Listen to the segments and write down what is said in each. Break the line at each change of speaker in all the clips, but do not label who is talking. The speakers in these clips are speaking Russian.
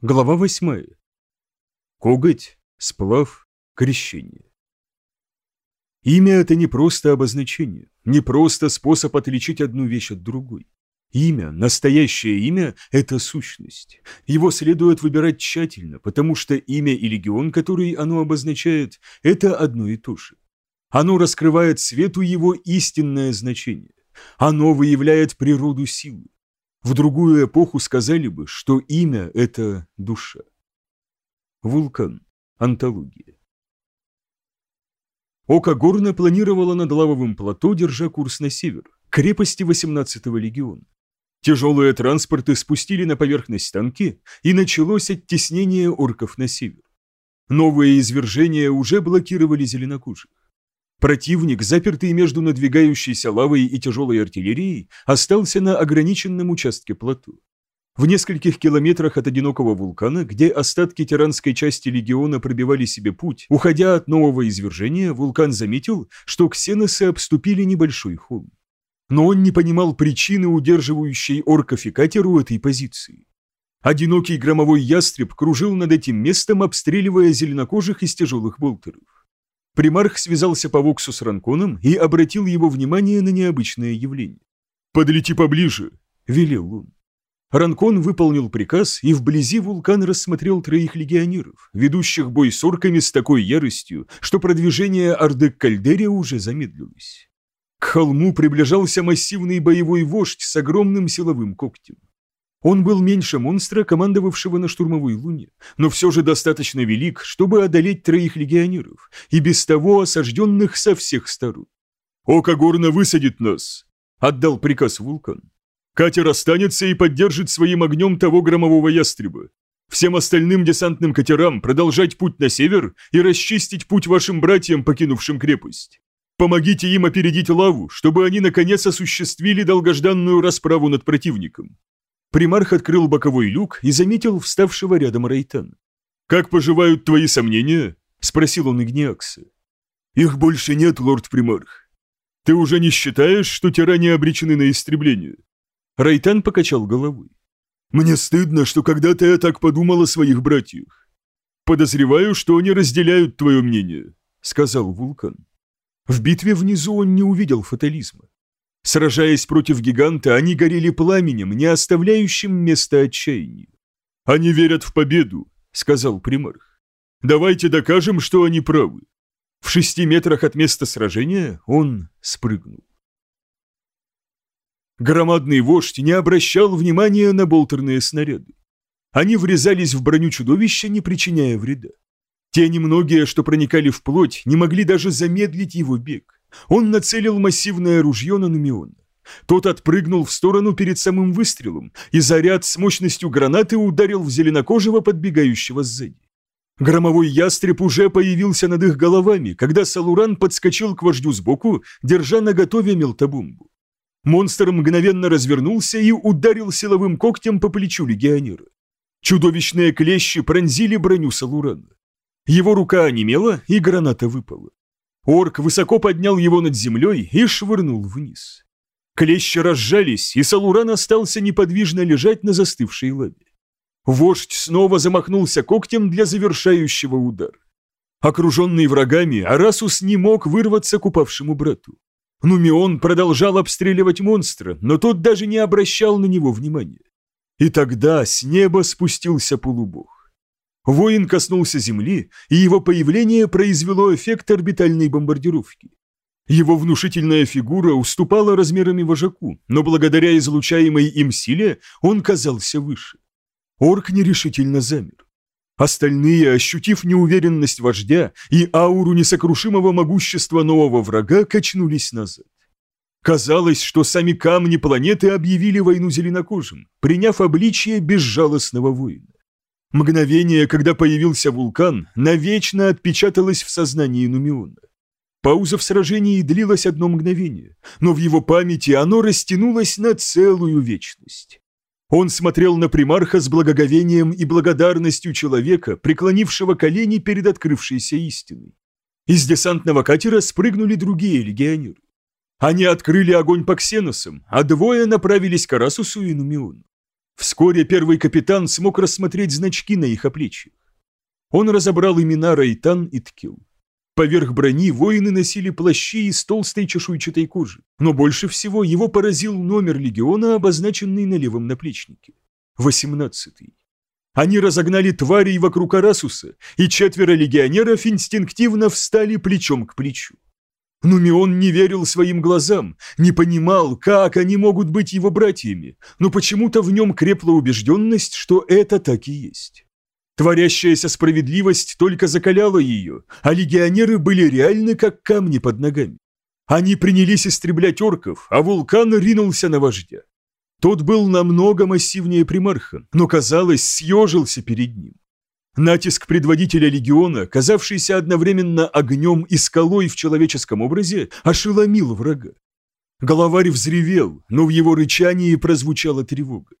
Глава восьмая. Коготь, сплав, крещение. Имя – это не просто обозначение, не просто способ отличить одну вещь от другой. Имя, настоящее имя – это сущность. Его следует выбирать тщательно, потому что имя и легион, который оно обозначает, это одно и то же. Оно раскрывает свету его истинное значение. Оно выявляет природу силы. В другую эпоху сказали бы, что имя – это душа. Вулкан. Антология. Ока Горна планировала над лавовым плато, держа курс на север, крепости 18-го легиона. Тяжелые транспорты спустили на поверхность танки, и началось оттеснение орков на север. Новые извержения уже блокировали зеленокожих. Противник, запертый между надвигающейся лавой и тяжелой артиллерией, остался на ограниченном участке плато. В нескольких километрах от одинокого вулкана, где остатки тиранской части легиона пробивали себе путь, уходя от нового извержения, вулкан заметил, что ксеносы обступили небольшой холм. Но он не понимал причины, удерживающей орков и катер у этой позиции. Одинокий громовой ястреб кружил над этим местом, обстреливая зеленокожих из тяжелых болтеров. Примарх связался по Воксу с Ранконом и обратил его внимание на необычное явление. «Подлети поближе», — велел он. Ранкон выполнил приказ, и вблизи вулкан рассмотрел троих легионеров, ведущих бой с орками с такой яростью, что продвижение Орды к Кальдере уже замедлилось. К холму приближался массивный боевой вождь с огромным силовым когтем. Он был меньше монстра, командовавшего на штурмовой луне, но все же достаточно велик, чтобы одолеть троих легионеров, и без того осажденных со всех сторон. «Око горно высадит нас!» — отдал приказ вулкан. «Катер останется и поддержит своим огнем того громового ястреба. Всем остальным десантным катерам продолжать путь на север и расчистить путь вашим братьям, покинувшим крепость. Помогите им опередить лаву, чтобы они наконец осуществили долгожданную расправу над противником. Примарх открыл боковой люк и заметил вставшего рядом Рейтана. «Как поживают твои сомнения?» – спросил он Игниакса. «Их больше нет, лорд-примарх. Ты уже не считаешь, что тиране обречены на истребление?» Райтан покачал головой. «Мне стыдно, что когда-то я так подумал о своих братьях. Подозреваю, что они разделяют твое мнение», — сказал Вулкан. В битве внизу он не увидел фатализма. Сражаясь против гиганта, они горели пламенем, не оставляющим места отчаянию. «Они верят в победу», — сказал примарх. «Давайте докажем, что они правы». В шести метрах от места сражения он спрыгнул. Громадный вождь не обращал внимания на болтерные снаряды. Они врезались в броню чудовища, не причиняя вреда. Те немногие, что проникали в плоть, не могли даже замедлить его бег. Он нацелил массивное ружье на Нумиона. Тот отпрыгнул в сторону перед самым выстрелом, и заряд с мощностью гранаты ударил в зеленокожего, подбегающего сзади. Громовой ястреб уже появился над их головами, когда Салуран подскочил к вождю сбоку, держа наготове мелтобомбу. Монстр мгновенно развернулся и ударил силовым когтем по плечу легионера. Чудовищные клещи пронзили броню Салурана. Его рука онемела, и граната выпала. Орк высоко поднял его над землей и швырнул вниз. Клещи разжались, и Салуран остался неподвижно лежать на застывшей лаве. Вождь снова замахнулся когтем для завершающего удара. Окруженный врагами, Арасус не мог вырваться к упавшему брату. Нумион продолжал обстреливать монстра, но тот даже не обращал на него внимания. И тогда с неба спустился полубог. Воин коснулся Земли, и его появление произвело эффект орбитальной бомбардировки. Его внушительная фигура уступала размерами вожаку, но благодаря излучаемой им силе он казался выше. Орк нерешительно замер. Остальные, ощутив неуверенность вождя и ауру несокрушимого могущества нового врага, качнулись назад. Казалось, что сами камни планеты объявили войну зеленокожим, приняв обличие безжалостного воина. Мгновение, когда появился вулкан, навечно отпечаталось в сознании Нумиона. Пауза в сражении длилась одно мгновение, но в его памяти оно растянулось на целую вечность. Он смотрел на примарха с благоговением и благодарностью человека, преклонившего колени перед открывшейся истиной. Из десантного катера спрыгнули другие легионеры. Они открыли огонь по ксеносам, а двое направились к Арасусу и Нумиону. Вскоре первый капитан смог рассмотреть значки на их оплечьях. Он разобрал имена Райтан и Ткил. Поверх брони воины носили плащи из толстой чешуйчатой кожи, но больше всего его поразил номер легиона, обозначенный на левом наплечнике. Восемнадцатый. Они разогнали тварей вокруг Арасуса, и четверо легионеров инстинктивно встали плечом к плечу. Нумион не верил своим глазам, не понимал, как они могут быть его братьями, но почему-то в нем крепла убежденность, что это так и есть. Творящаяся справедливость только закаляла ее, а легионеры были реальны, как камни под ногами. Они принялись истреблять орков, а вулкан ринулся на вождя. Тот был намного массивнее примарха, но, казалось, съежился перед ним. Натиск предводителя легиона, казавшийся одновременно огнем и скалой в человеческом образе, ошеломил врага. Головарь взревел, но в его рычании прозвучала тревога.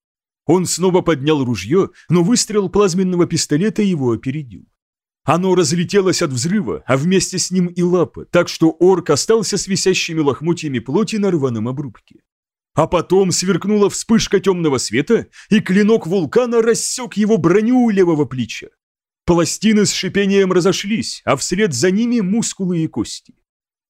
Он снова поднял ружье, но выстрел плазменного пистолета его опередил. Оно разлетелось от взрыва, а вместе с ним и лапа, так что орк остался с висящими лохмотьями плоти на рваном обрубке. А потом сверкнула вспышка темного света, и клинок вулкана рассек его броню у левого плеча. Пластины с шипением разошлись, а вслед за ними мускулы и кости.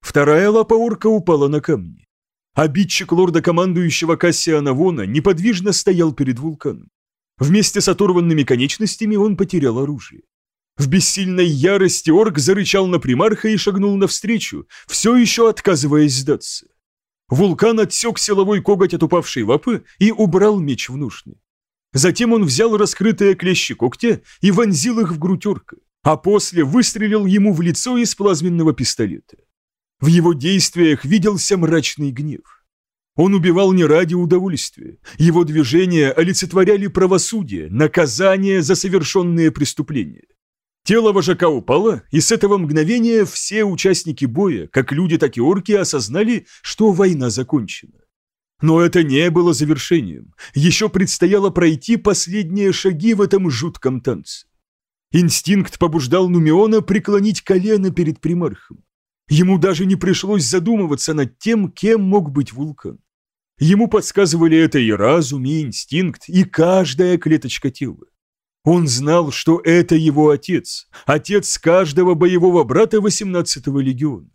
Вторая лапа орка упала на камни. Обидчик лорда-командующего Кассиана Вона неподвижно стоял перед вулканом. Вместе с оторванными конечностями он потерял оружие. В бессильной ярости орк зарычал на примарха и шагнул навстречу, все еще отказываясь сдаться. Вулкан отсек силовой коготь от упавшей лапы и убрал меч в ножны. Затем он взял раскрытые клещи когтя и вонзил их в грудь орка, а после выстрелил ему в лицо из плазменного пистолета. В его действиях виделся мрачный гнев. Он убивал не ради удовольствия. Его движения олицетворяли правосудие, наказание за совершенные преступления. Тело вожака упало, и с этого мгновения все участники боя, как люди, так и орки, осознали, что война закончена. Но это не было завершением. Еще предстояло пройти последние шаги в этом жутком танце. Инстинкт побуждал Нумиона преклонить колено перед примархом. Ему даже не пришлось задумываться над тем, кем мог быть вулкан. Ему подсказывали это и разум, и инстинкт, и каждая клеточка тела. Он знал, что это его отец, отец каждого боевого брата 18-го легиона.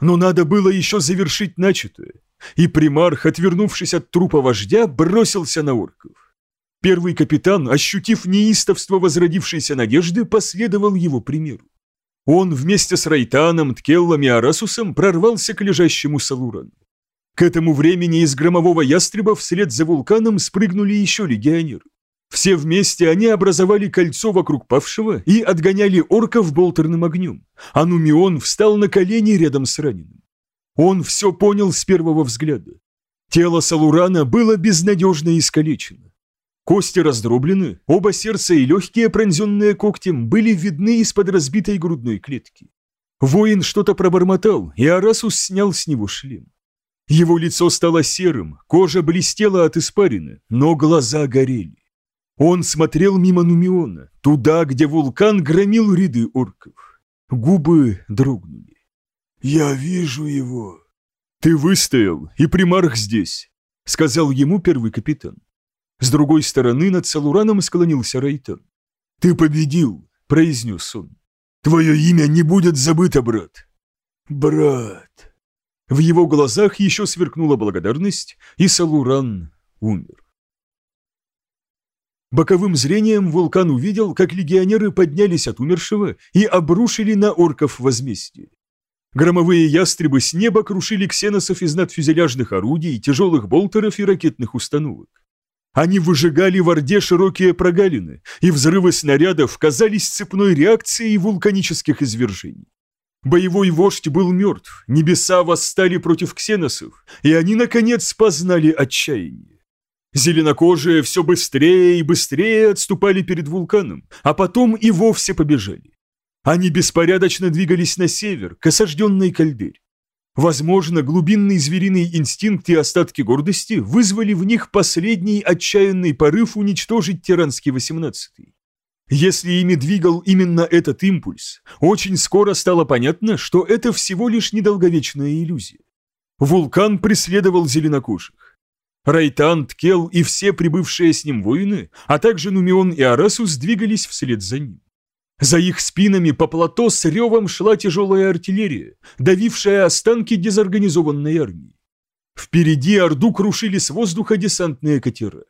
Но надо было еще завершить начатое, и примарх, отвернувшись от трупа вождя, бросился на орков. Первый капитан, ощутив неистовство возродившейся надежды, последовал его примеру. Он вместе с Райтаном, Ткеллом и Арасусом прорвался к лежащему Салурану. К этому времени из громового ястреба вслед за вулканом спрыгнули еще легионеры. Все вместе они образовали кольцо вокруг павшего и отгоняли орков болтерным огнем, а Нумион встал на колени рядом с раненым. Он все понял с первого взгляда. Тело Салурана было безнадежно искалечено. Кости раздроблены, оба сердца и легкие, пронзенные когтем, были видны из-под разбитой грудной клетки. Воин что-то пробормотал, и Арасус снял с него шлем. Его лицо стало серым, кожа блестела от испарины, но глаза горели. Он смотрел мимо Нумиона, туда, где вулкан громил ряды орков. Губы дрогнули. «Я вижу его». «Ты выстоял, и примарх здесь», — сказал ему первый капитан. С другой стороны над Салураном склонился Рейтан. «Ты победил», — произнес он. «Твое имя не будет забыто, брат». «Брат». В его глазах еще сверкнула благодарность, и Салуран умер. Боковым зрением вулкан увидел, как легионеры поднялись от умершего и обрушили на орков возмездие. Громовые ястребы с неба крушили ксеносов из надфюзеляжных орудий, тяжелых болтеров и ракетных установок. Они выжигали в Орде широкие прогалины, и взрывы снарядов казались цепной реакцией вулканических извержений. Боевой вождь был мертв, небеса восстали против ксеносов, и они, наконец, познали отчаяние. Зеленокожие все быстрее и быстрее отступали перед вулканом, а потом и вовсе побежали. Они беспорядочно двигались на север, к осажденной кальдере. Возможно, глубинный звериный инстинкт и остатки гордости вызвали в них последний отчаянный порыв уничтожить тиранский восемнадцатый. Если ими двигал именно этот импульс, очень скоро стало понятно, что это всего лишь недолговечная иллюзия. Вулкан преследовал зеленокожих. Райтан, Ткел и все прибывшие с ним воины, а также Нумион и Арасус двигались вслед за ним. За их спинами по плато с ревом шла тяжелая артиллерия, давившая останки дезорганизованной армии. Впереди Орду крушили с воздуха десантные катера.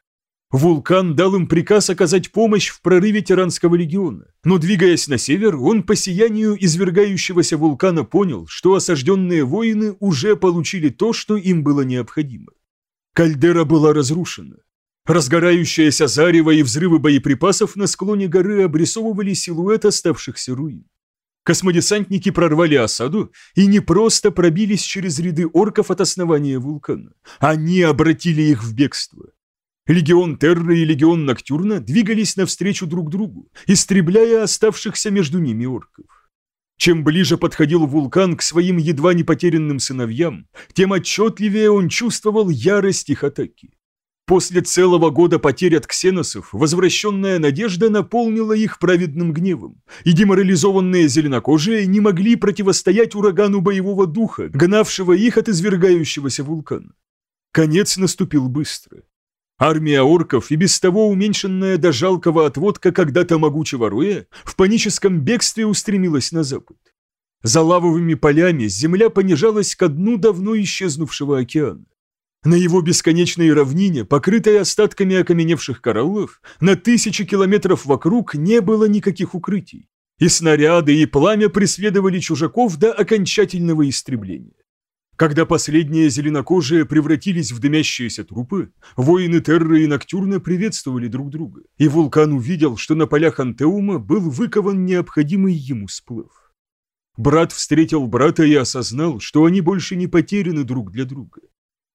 Вулкан дал им приказ оказать помощь в прорыве Тиранского легиона, но двигаясь на север, он по сиянию извергающегося вулкана понял, что осажденные воины уже получили то, что им было необходимо. Кальдера была разрушена. Разгорающаяся зарево и взрывы боеприпасов на склоне горы обрисовывали силуэт оставшихся руин. Космодесантники прорвали осаду и не просто пробились через ряды орков от основания вулкана. Они обратили их в бегство. Легион Терра и Легион Ноктюрна двигались навстречу друг другу, истребляя оставшихся между ними орков. Чем ближе подходил вулкан к своим едва не потерянным сыновьям, тем отчетливее он чувствовал ярость их атаки. После целого года потерь от ксеносов возвращенная надежда наполнила их праведным гневом, и деморализованные зеленокожие не могли противостоять урагану боевого духа, гнавшего их от извергающегося вулкана. Конец наступил быстро. Армия орков, и без того уменьшенная до жалкого отводка когда-то могучего Руэ, в паническом бегстве устремилась на запад. За лавовыми полями земля понижалась ко дну давно исчезнувшего океана. На его бесконечной равнине, покрытой остатками окаменевших кораллов, на тысячи километров вокруг не было никаких укрытий, и снаряды и пламя преследовали чужаков до окончательного истребления. Когда последние зеленокожие превратились в дымящиеся трупы, воины Терры и Ноктюрна приветствовали друг друга, и вулкан увидел, что на полях Антеума был выкован необходимый ему сплав. Брат встретил брата и осознал, что они больше не потеряны друг для друга.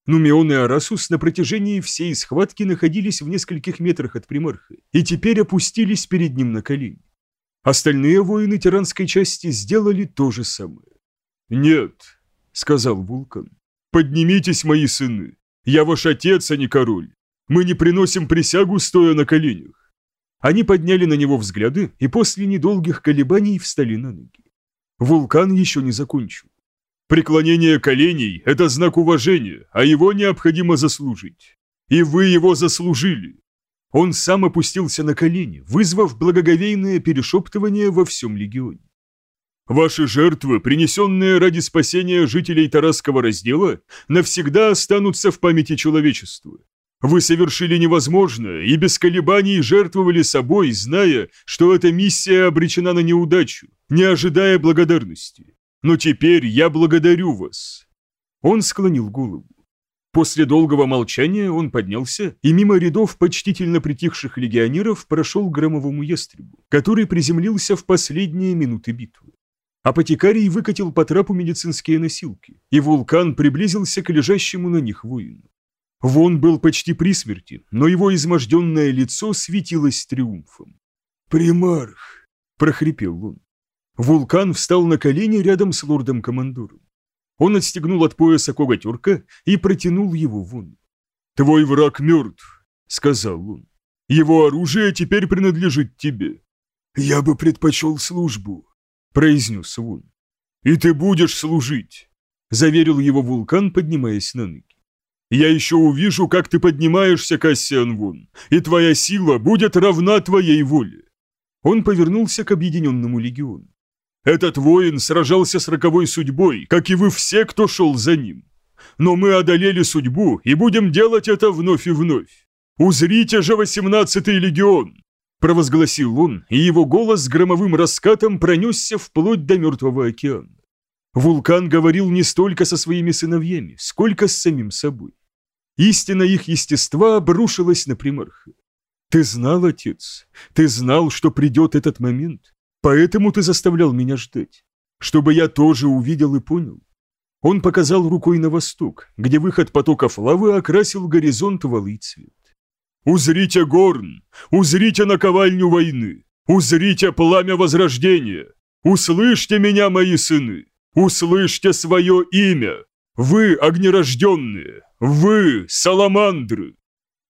Нумион и Арасус на протяжении всей схватки находились в нескольких метрах от примарха и теперь опустились перед ним на колени. Остальные воины тиранской части сделали то же самое. «Нет», — сказал Вулкан, — «поднимитесь, мои сыны. Я ваш отец, а не король. Мы не приносим присягу, стоя на коленях». Они подняли на него взгляды и после недолгих колебаний встали на ноги. Вулкан еще не закончил. Преклонение коленей – это знак уважения, а его необходимо заслужить. И вы его заслужили. Он сам опустился на колени, вызвав благоговейное перешептывание во всем легионе. Ваши жертвы, принесенные ради спасения жителей Тарасского раздела, навсегда останутся в памяти человечества. Вы совершили невозможное и без колебаний жертвовали собой, зная, что эта миссия обречена на неудачу, не ожидая благодарности. Но теперь я благодарю вас». Он склонил голову. После долгого молчания он поднялся и мимо рядов почтительно притихших легионеров прошел громовому ястребу, который приземлился в последние минуты битвы. Апотекарий выкатил по трапу медицинские носилки, и вулкан приблизился к лежащему на них воину. Вон был почти при смерти, но его изможденное лицо светилось триумфом. «Примарх!» – прохрипел он. Вулкан встал на колени рядом с лордом-командором. Он отстегнул от пояса коготюрка и протянул его вон. «Твой враг мертв», — сказал он. «Его оружие теперь принадлежит тебе». «Я бы предпочел службу», — произнес он. «И ты будешь служить», — заверил его вулкан, поднимаясь на ноги. «Я еще увижу, как ты поднимаешься, Кассиан Вон, и твоя сила будет равна твоей воле». Он повернулся к объединенному легиону. Этот воин сражался с роковой судьбой, как и вы все, кто шел за ним. Но мы одолели судьбу и будем делать это вновь и вновь. Узрите же восемнадцатый легион!» Провозгласил он, и его голос с громовым раскатом пронесся вплоть до мертвого океана. Вулкан говорил не столько со своими сыновьями, сколько с самим собой. Истина их естества обрушилась на примарха. «Ты знал, отец, ты знал, что придет этот момент. Поэтому ты заставлял меня ждать, чтобы я тоже увидел и понял. Он показал рукой на восток, где выход потоков лавы окрасил горизонт в алый цвет. «Узрите горн! Узрите наковальню войны! Узрите пламя возрождения! Услышьте меня, мои сыны! Услышьте свое имя! Вы, огнерожденные! Вы, саламандры!»